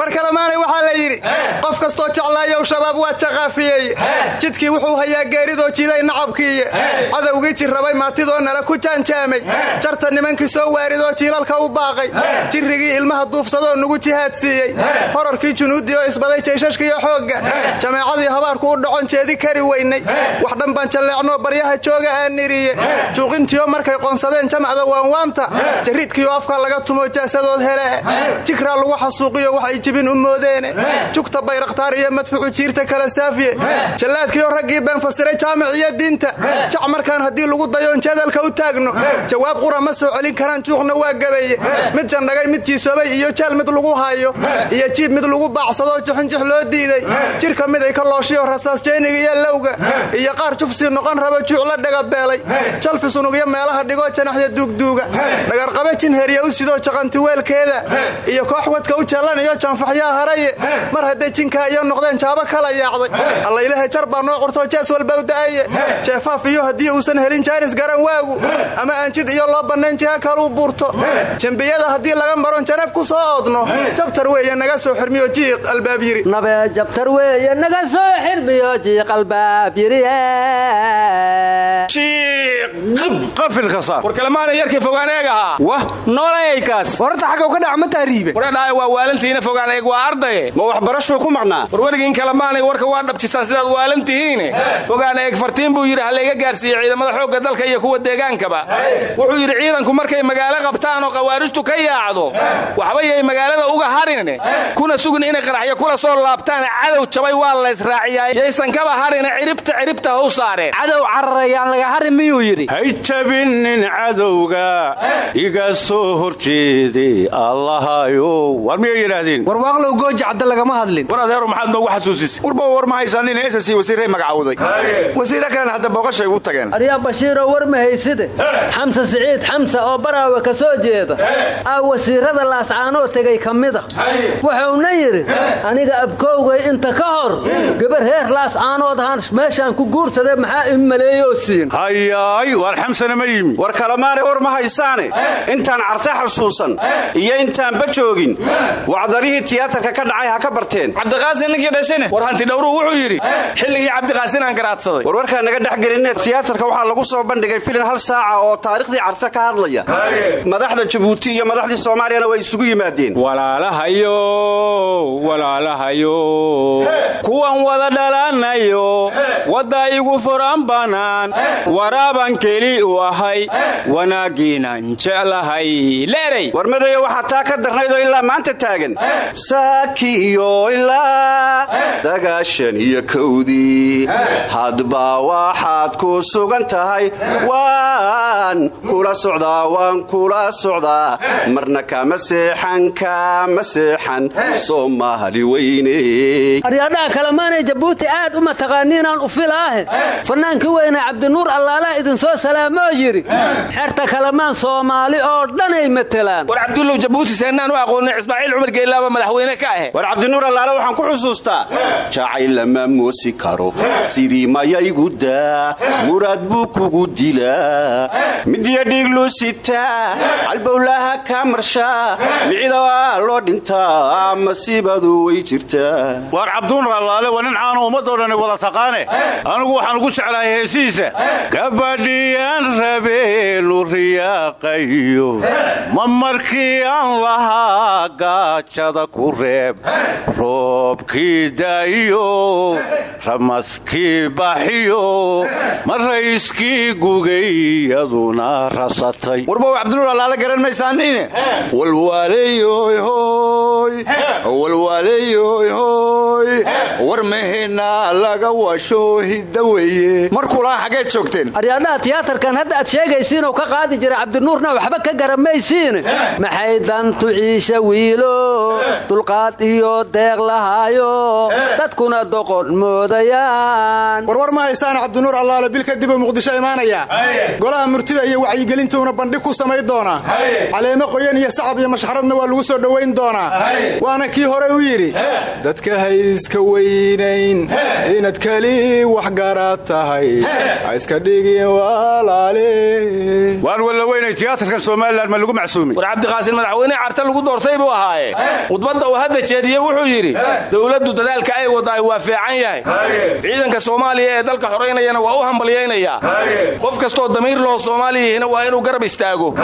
Speaker 14: war kalemaanay waxaa la yidhi qof kastoo jeclaayow shabaab waa jaqaafiyey. Jidkii wuxuu hayaa geeridoo jiiday nacabkiiy cadowgii jirrabay maatidoo nala ku jaanjaamay. Jarta nimankii soo waaridoo jiilalka u baaqay. Jirrigii ilmaha duufsadoo nugu jihaad siiyey. Horarkii junuuddii oo isbaday jayshashkiiyo xoogga. Jameecadii habaarku u dhacon jeedi kari weynay. Wax dhan baan jalleecnoo baryaha jooga aan niriye. Juuqintiyo markay qoonsadeen jamacda waanwaanta. Jariidkiioo afka laga tumo jaasadood hele jigraa lagu xasuuqiyo jibin u moodeene. Jugta bayraqtaar iyo madfucu jiirta kala saafiye. Jallaadkiioo raggii been fasiray jaamic iyo diinta. Jac markaan haddii lagu dayoon jadalka u taagno. Jawaab qura ma soo celin karaan juuqna waa gabaye. Mid jandhagay mid jiisoobay iyo jeel mid lagu hayo iyo jiib mid lagu baacsadoo jixinjix loo diiday. Jirka mid ay ka looshiyo rasaas jeyniga iyo lowga iyo qaar jufsii noqon raba juuc la dhagabeelay jalfi sunugyo meelaha dhigoo janaxya duugduuga. Dhagarqabe jinherya u sidoo jaqanti weelkeeda. Iyo koox wadka u jallanayo janfaxyaa haraye mar hadday jinkaa iyo noqdeen jaabo kala yaacday. Allaylaha jar baa noo curtoo jees walba u da'aye jeefaaf iyo haddii uusan helin jaanis garan waagu. Ama aan jid iyo loo bannayn jiha kaluu buurto. Jembiyada haddii laga maron janab ku soo oodno jabtar weeye naga soo xirmiyo jiiq albaab yiri.
Speaker 13: Nabe jabtar weeye naga soo xirmiyo jiiq albaab yiri
Speaker 3: qafilka saar.
Speaker 15: War kalemaana yarkii fogaan eeg ahaa
Speaker 3: wah noolaykaas
Speaker 15: wararta xagga ka dhac ma tahriibe waradhaaya waa waalantihiina fogaan eeg waa ardaye
Speaker 3: ma waxbarashuu ku maqnaa?
Speaker 15: War weligiin kalemaanay warka waa dhabjisaan sidaad waalantihiine fogaan eeg fartiin buu yidhi halayga gaarsiiye ciidamada xoogga dalka iyo kuwa deegaankaba. Wuxuu yidhi ciidanku markay magaalo qabtaan oo khawaarijtu ka yaacdo waxba yay magaalada uga harine kuna sugin inay qaraxyo kula soo laabtaan. Cadow jabay waa laysraaciyaa yaysan kaba harine ciribta ciribta how saareen
Speaker 13: cadow cararayaan laga hari miyuu yidhi.
Speaker 3: Hay jabinin cadowga iga soo horjeede allahayo war miyay yidhaahdeen
Speaker 15: warwaaqlow gooja cadda lagama hadlin. War adeeru maxaad noogu xasuusisay?
Speaker 16: Warba war ma haysanin ss wasiiray magacawday wasiiro kalena hadda booqashay ugu tageen.
Speaker 13: Aryaa bashiiroo war ma hayside. Xamse siciid xamsa oo baraawe ka soo jeeda. Aa wasiirada laascaanoo tegay ka mida wuxuuna yidhi aniga abkoowgay inta ka hor. Gabar heer laascaanood ahaan meeshaan ku guursaday maxaa i maleeyoo siin?
Speaker 3: Hayaay waar xamsana ma yimi. War kalemaanay war ma haysaane. Intaan carte xasuusan. Iyo intaanba joogin. Wacdarihii tiyaatarka ka dhacay ha ka barteen.
Speaker 15: Cabdiqaasin ninkii dhashine war hanti dhowruhu wuxuu yidhi xilligii cabdiqaasin aan garaadsaday.
Speaker 3: War warkaa naga dhex tiyaatarka waxaa lagu soo bandhigay filin hal saaca oo taariikhdii carte ka hadlaya. Madaxda jabuuti iyo madaxdii soomaaliyana way isugu yimaadeen.
Speaker 7: Walaalahayo walaalahayo. Kuwan wada dhalanayo wadda igu furan bannaan waraaban keli u ahay wanaaggiinan jeclahay. Leeray.
Speaker 3: Warmadayo waxaa taa ka darnaydoo ilaa maanta taagan saaki iyo ilaa dagaashan iyo kowdii hadba waxaad ku sugan tahay. Waan kula socdaa waan kula socdaa. Marna kama seexan kama seexan. Soomaali weyne.
Speaker 13: Aryadhaha kalemaanay jabuuti aad uma taqaaniinaan u filaahe. Fannaankii weyne cabdinuur allaalaha idin soo salaamoo yidhi. Xerta kalamaan soomaali oo dhanay matelaan.
Speaker 15: War cabdullow jabuuti seennaan u aqoonay ismaaciil cumar geellaaba madaxweyne ka ahe.
Speaker 3: War cabdinuur allaale waxaan ku xusuustaa. Jacayl lama moosi karo sidii mayaygu daa muraad buu kugu dilaa. Midiyo dhiigluu sitaa calbowlaha ka marshaa. Micida waa loo dhintaa masiibadu way jirtaa.
Speaker 17: Waar cabduunur allaale waa nin caano ummadoo dhan wada taqaane. Anigu waxaan ugu jeclahay heesihiisa gabadhiyaan rabeenu riyaaqayo. Ma markii aan lahaa gaajada ku reeb roobkii daa'iyo ramaskii baxiyo ma rayskii gugayaduna rasatay
Speaker 16: warbow cabdinuur allaale garan maysaaniine walwaaleyoyhoy war mahena laga washo hidda weye markulaha xaggeed joogteen
Speaker 13: aryadhaha tiyaatarkan hadda aad sheegaysiinoo ka qaadi jira cabdinuurna waxba ka garamaysiine maxay dantu ciisha wiilo dulqaad iyo deeq lahaayo dadkuna doqon moodayaan.
Speaker 14: Warwar ma haysaan cabdinuur allaale bil kadibuu muqdisho imaanaya. Golaha murtida iyo wacyigelintuuna bandhig ku samayn doonaa caleemo qoyan iyo sacab iyo mashxaradna waa lagu soo dhowayn doonaa waana kii hore u yidhi dadka hayska weynayn inaad keli waxgaraad tahay. Iska dhigin walaale.
Speaker 17: Waan walla weynay tiyaatarkan somalilan ma lagu macsuumi.
Speaker 15: War cabdiqaasin madaxweyne carta lagu doortay buu ahaaye khudbadda uu hadda jeediye wuxuu yidhi dowladdu dadaalka ay wadaay waa fiican yahay. Ciidanka soomaaliya ee dalka xoraynayana waa u hambalyaynayaa. Qof kastoo damiir loo soomaaliyahina waa inuu garab istaago.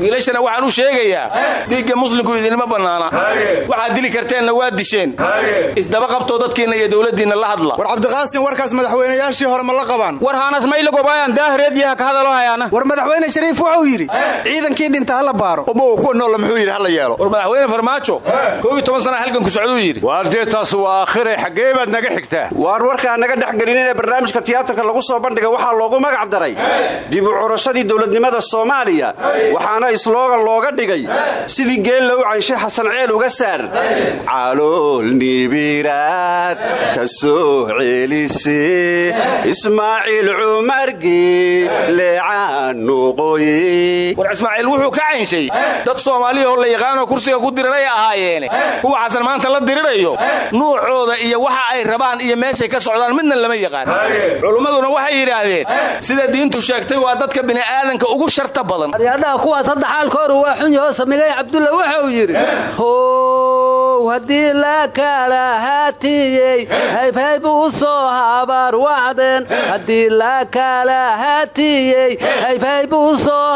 Speaker 15: Wiilashana waxaan u sheegayaa dhiigga muslimku idinma bannaana. Waxaad dili karteenna waa disheen isdaba qabtoo dadkiinna iyo dowladdiinna la hadla.
Speaker 14: War cabdiqaasin warkaas madaxweynayaashii hore ma la qabaan
Speaker 7: war haanas maylagobayan daahareedyaha ka hadalo hayaana
Speaker 14: war madaxweyne shariif wuxuu yidhi ciidankii dhinta hala baaro.
Speaker 16: Kuwa noolla muxuu yidhi hala yeelo.
Speaker 15: War madaxweyne farmaajo sana halganku socduu yidhi.
Speaker 17: Waar dee taas waa aakhire xaggee baad naga xigtaa?
Speaker 3: Waar warkaa naga dhex gelinin ee barnaamijka tiyaatarka lagu soo bandhiga waxaa loogu magac daray. Dib u curashadii dowladnimada soomaaliya waxaana isloogan looga dhigay sidii geel low cayshe xasan ceel uga saar. Calool nibiraad ka soo celise ismaaciil cumargii leecaanuqoye
Speaker 15: war ismaaciil wuxuu ka caynshay dad soomaaliya oo la yaqaanoo kursiga ku diriray ahaayeene kuwa xasan maanta la dirirayo. Nuucooda iyo waxa ay rabaan iyo meeshay ka socdaan midna lama yaqaan. Culummaduna waxay yidhaahdeen sida diintu sheegtay waa dadka bini'aadanka ugu sharta badan.
Speaker 13: Aryaadhaha kuwaas hadda xaalkooru waa xun yaho samigay cabdulla wuxuu yidhi how haddii la kala haatiyey haybhayb u soo habaar wacdeen haddii la kala haatiyey haybhayb u soo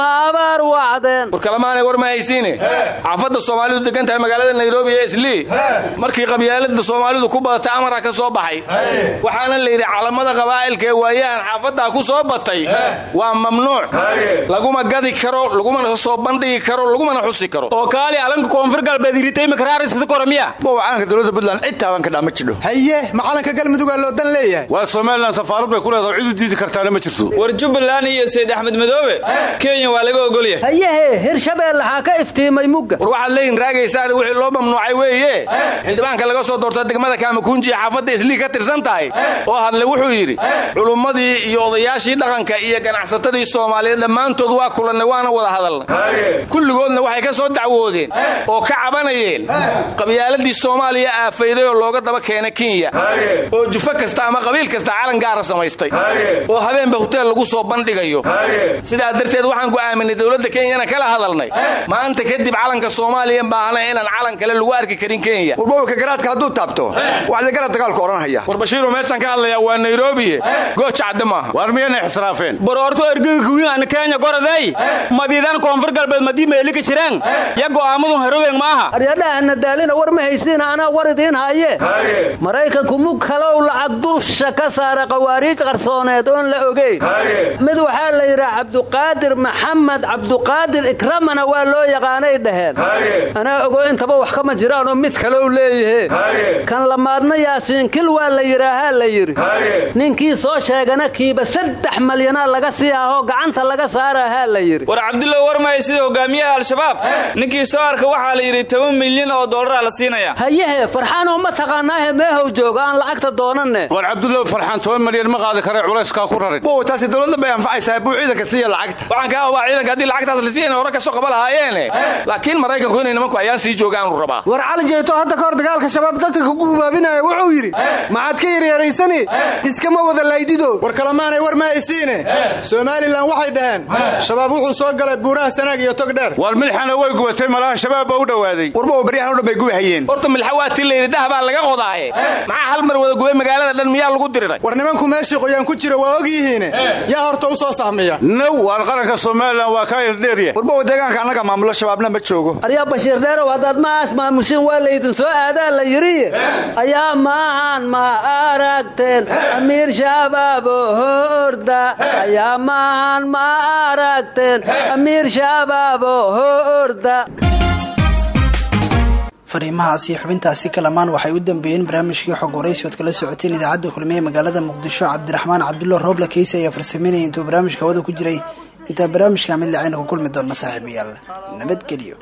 Speaker 13: wacdeen
Speaker 15: war ma haysiine xaafadda soomaalidu degan tahay magaalada nairobi ee islii. Markii qabyaalada soomaalidu ku badata amara ka soo baxay. Waxaana la yidhi calamada qabaa'ilka ee waayahan xaafaddaa ku soo batay waa mamnuuc. Laguma gadi karo lagumana soo bandhigi karo lagumana xusi karo.
Speaker 7: Oo kaali alanka koonfur galbeed iritay makaraarisada koramiya
Speaker 16: bow calanka dowladda puntland cid taaban ka dhaa ma jidho.
Speaker 14: Haye macalanka galmudugaa loo dan leeyahay?
Speaker 17: Waa somalilan safaarad bay ku leedahay cid u diidi kartaana ma jirto.
Speaker 9: War jubbaland iyo sayd axmed madoobe kenya waa laga ogolyahay
Speaker 13: hayehe hirshabelle waxaa ka iftiimay mugga.
Speaker 15: War waxaad leeyihiin raagaysaan wixii loo mamnuucay weeye. Xildhibaanka laga soo doorta degmada kaamakuunji xaafadda islii ka tirsan tahay oo hadle wuxuu yidhi culummadii iyo odayaashii dhaqanka iyo ganacsatadii soomaaliyeed dhammaantood waa kulannay waana wada hadalna kulligoodna waxay ka soo dacwoodeen oo ka cabanayeen qabyaaladii soomaaliya aafayday oo looga daba keena kenya. Oo jufo kasta ama qabiil kasta calan gaara samaystay. Oo habeenba huteel lagu soo bandhigayo. Sidaa darteed waxaan go'aaminay dowladda kenyana kala hadalnay. Maanta kadib calanka soomaaliya baahna inaan calan kale lagu arki karin kenya.
Speaker 16: Warbawlka garaadka hadduu taabto waxda garad dagaalku odhanhaya
Speaker 15: war bashiiru meeshaan ka hadlayaa waa nairobi. Gooja cadde maaha.
Speaker 17: Waar miyayna ixtiraafeen?
Speaker 7: Baroorto ergega kuwiin kenya goraday. Madiidan koonfur galbeed madii meelika jiraan ya go'aamadun heroweng maaha.
Speaker 13: Aryadhahana daalina war ma haysiina anaa war idiin haye maraykanku mug kalow lacag dulsha ka saara qawaariij qarsooneed oon la ogeyn. Mid waxaa la yidhaa cabduqaadir maxamed cabduqaadir ikramana waa loo yaqaanay dhaheen. Anaa ogo intaba wax kama jiraanoo mid kalow leeyahe kan lamaadna yaasiinkil waa la yidhaahaa la yidhi. Ninkii soo sheegana kiiba saddex malyanaa laga sii ahoo gacanta laga saarahaa la yidhi.
Speaker 9: War cabdulla warmaya sida hogaamiyaha al-shabaab. Ninkii soo arka waxaa la yidhi toban milyan oo dollaraa la siinaya
Speaker 13: hayehe farxaanoo ma taqaanaahe meehow jooga aan lacagta doonanne.
Speaker 17: War cabdulla farxaan toban malyan ma qaadi kare culayskaa ku rarin
Speaker 16: taasi dowladda bay anfacaysaa buu ciidanka siiya lacagta.
Speaker 15: Waxaan kaa hubaa ciidanka haddii lacagtaas la siiyan hore ka soo qaba lahaayeene laakiin maraykanku inay nimanku ayaan sii joogaanu rabaa.
Speaker 14: War cali hadda ka hor dagaalka shabaab dadka kugu hubaabinaya wuxuu yidhi maxaad ka yaryaraysani iskama wada laydido. War kalemaanay war ma haysiine somalilan waxay dhaheen shabaab wuxuu soo galay buuraha sanaag iyo togdheer
Speaker 17: war milxana way gubatay malaha shabaab baa u dhowaaday
Speaker 16: warbow baryahan o dhan bay gubi hayeen
Speaker 15: horta milxa waa ti layidhi dahabaa laga qodaaye. Maxaa hal mar wada gubay magaalada dhan miyaa lagu diriray?
Speaker 14: War nimanku meeshii qoyaan ku jira waa og yihiine. Yaa horta u soo sahmiya
Speaker 17: naw waar qaranka somalilan waa kaa ildheerya
Speaker 16: warbow deegaanka annaga maamulo shabaabna ma joogo.
Speaker 13: Aryaa bashiir dheerow haddaad maas maamushin waa laydin soo aadaa la yidhi. Ayaa maahan ma aragteen amiir shabaabo horda. Ayaa maahan ma aragteen amiir shabaabo horda.
Speaker 2: Fariimahaas iyo xubintaasi kalamaan waxay u dambeeyeen barnaamijkii xog waraysi ood kala socoteen idaacadda kulmiye magaalada muqdisho cabdiraxmaan cabdulla rooble keysi ayaa farsameynaya intuu barnaamijka hawada ku jiray intaa barnaamijka mid lacayna ku kulmi doona saaxiibayaal nabadgelyo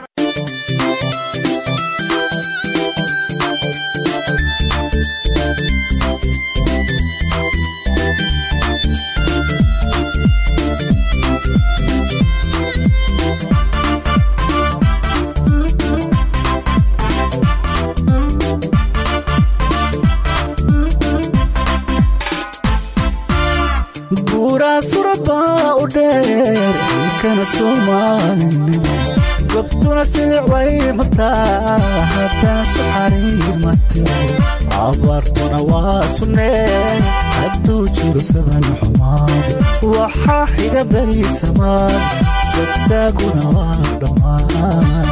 Speaker 5: buuraa surad kana soomaalinimo gobtuna silic way martaa haddana saxariir matiro abaartuna waa sunnee hadduu jiro saban xumaad. Waxaa xiga beri samaad sagsaaguna waa dhammaan.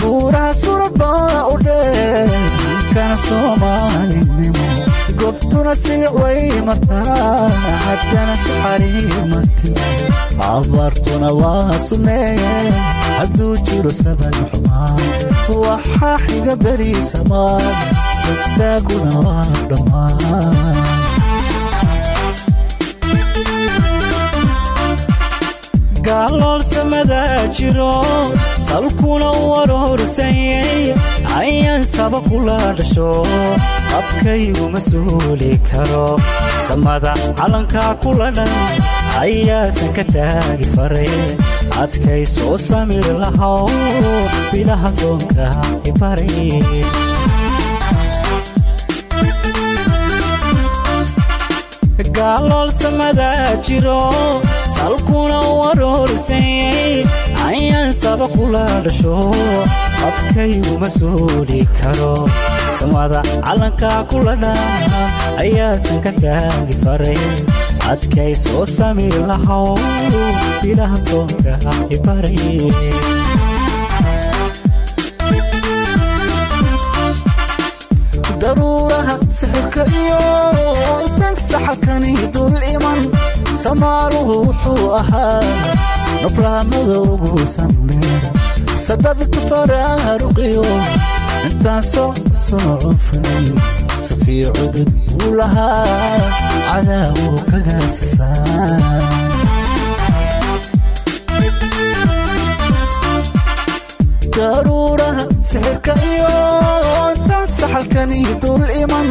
Speaker 5: Buuraha surad baa u dheer gobtuna silic way martaa haddana saxariir matiro abaartuna waa sunnee hadduu jiro saban xumaan waxaa xiga beri samaad sagsaaguna waa dhammaan. Gaalool samadaa jiro salkuna warorsanyay ayaan saba kula dhasho abkaygu ma suuli karo. Samada calankaa kula ayaasan ka taagi faray adkay soo samir lahow bilaha soonka ibari gaalool samadaa jiro salkuna warorsanyay ayaan saba kula dhasho abkaygu ma suuli karo samada calankaa kula dhan ayaasan ka taagi faray adkay soo samir lahow bilaha soonka ibari daruuraha sixirka iyo intan saxalkani dul iman samaaruhu wuxuu ahaa naflaamadoogu sandheer sadadka faraaruqiyo intaasoo soo cufay safii cudud buu lahaa cadaawo kagaasisaa daruuraha sixirka iyo intaan saxalkani dul iman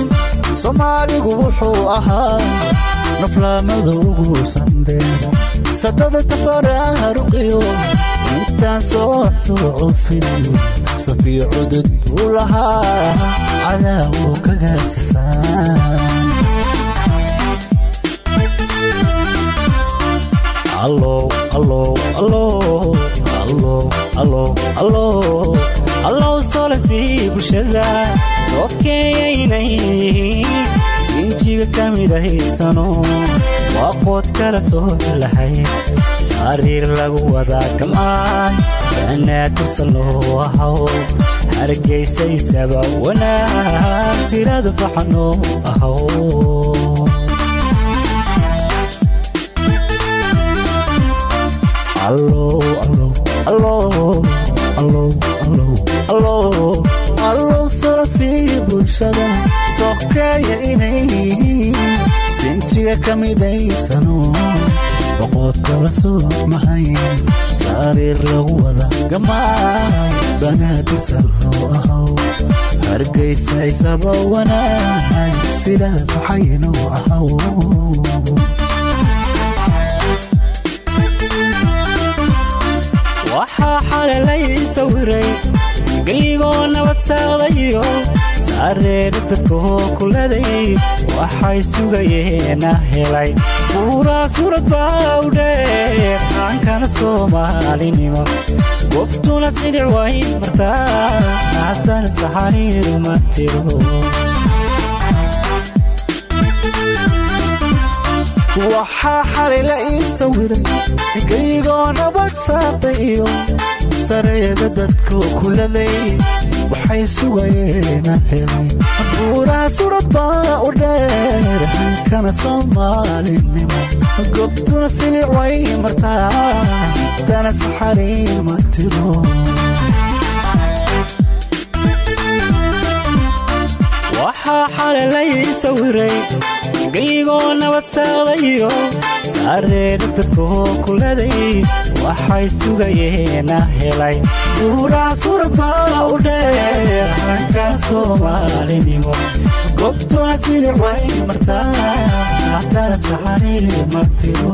Speaker 5: soomaaligu wuxuu ahaa naflaamadoogu sandheer sadada tafaraaruqiyo intaan soo soo cufin safii cudud buu lahaa cadaawo kagaasisaa allow solasii bulshada sokeeyaynay sinjiga ka midahaysano waa qood kala soo lahay sariir lagu wadaa gam'aan banaadirsa loo ahaw hargaysaysaba wanaag. Sirada baxanoo ahaw allow solasii bulshada. Sokeeya inay sinjiga ka midaysano boqood kala soo mahayn sariir lagu wada gamaay banaadisa loo ahaw hargaysaysaba wanaag sida baxaynoo ahaw waxaa xalalay sawiray geygoo nabad saadayo saareera dadkoo kuladay waxay sugayeena helay. Buuraa suurad baa u dheer aankana soomaalinimo gobtuna sidhic way martaa haddana saxariir ma tiro. Waxaa xalila ii sawiray geygoo nabad iyo sareeda dadko kuladay waxay sugayeena helay. Buuraha surad baa u dheer hankana soomaalinimo. Gobtuna silic way martaa dana saxariir ma tiro. Waxaa xalalay sawiray geygoo nabad saadayo dadkoo kuladay waxay sugayeena helay buuraha surad baa u dheer hankana soomaalinimo way martaa haddana saxariir ma tiro